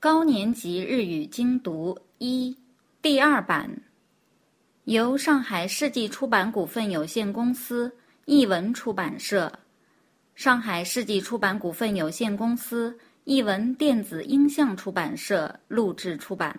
高年级日语精读一第二版。由上海世纪出版股份有限公司译文出版社。上海世纪出版股份有限公司译文电子音像出版社录制出版。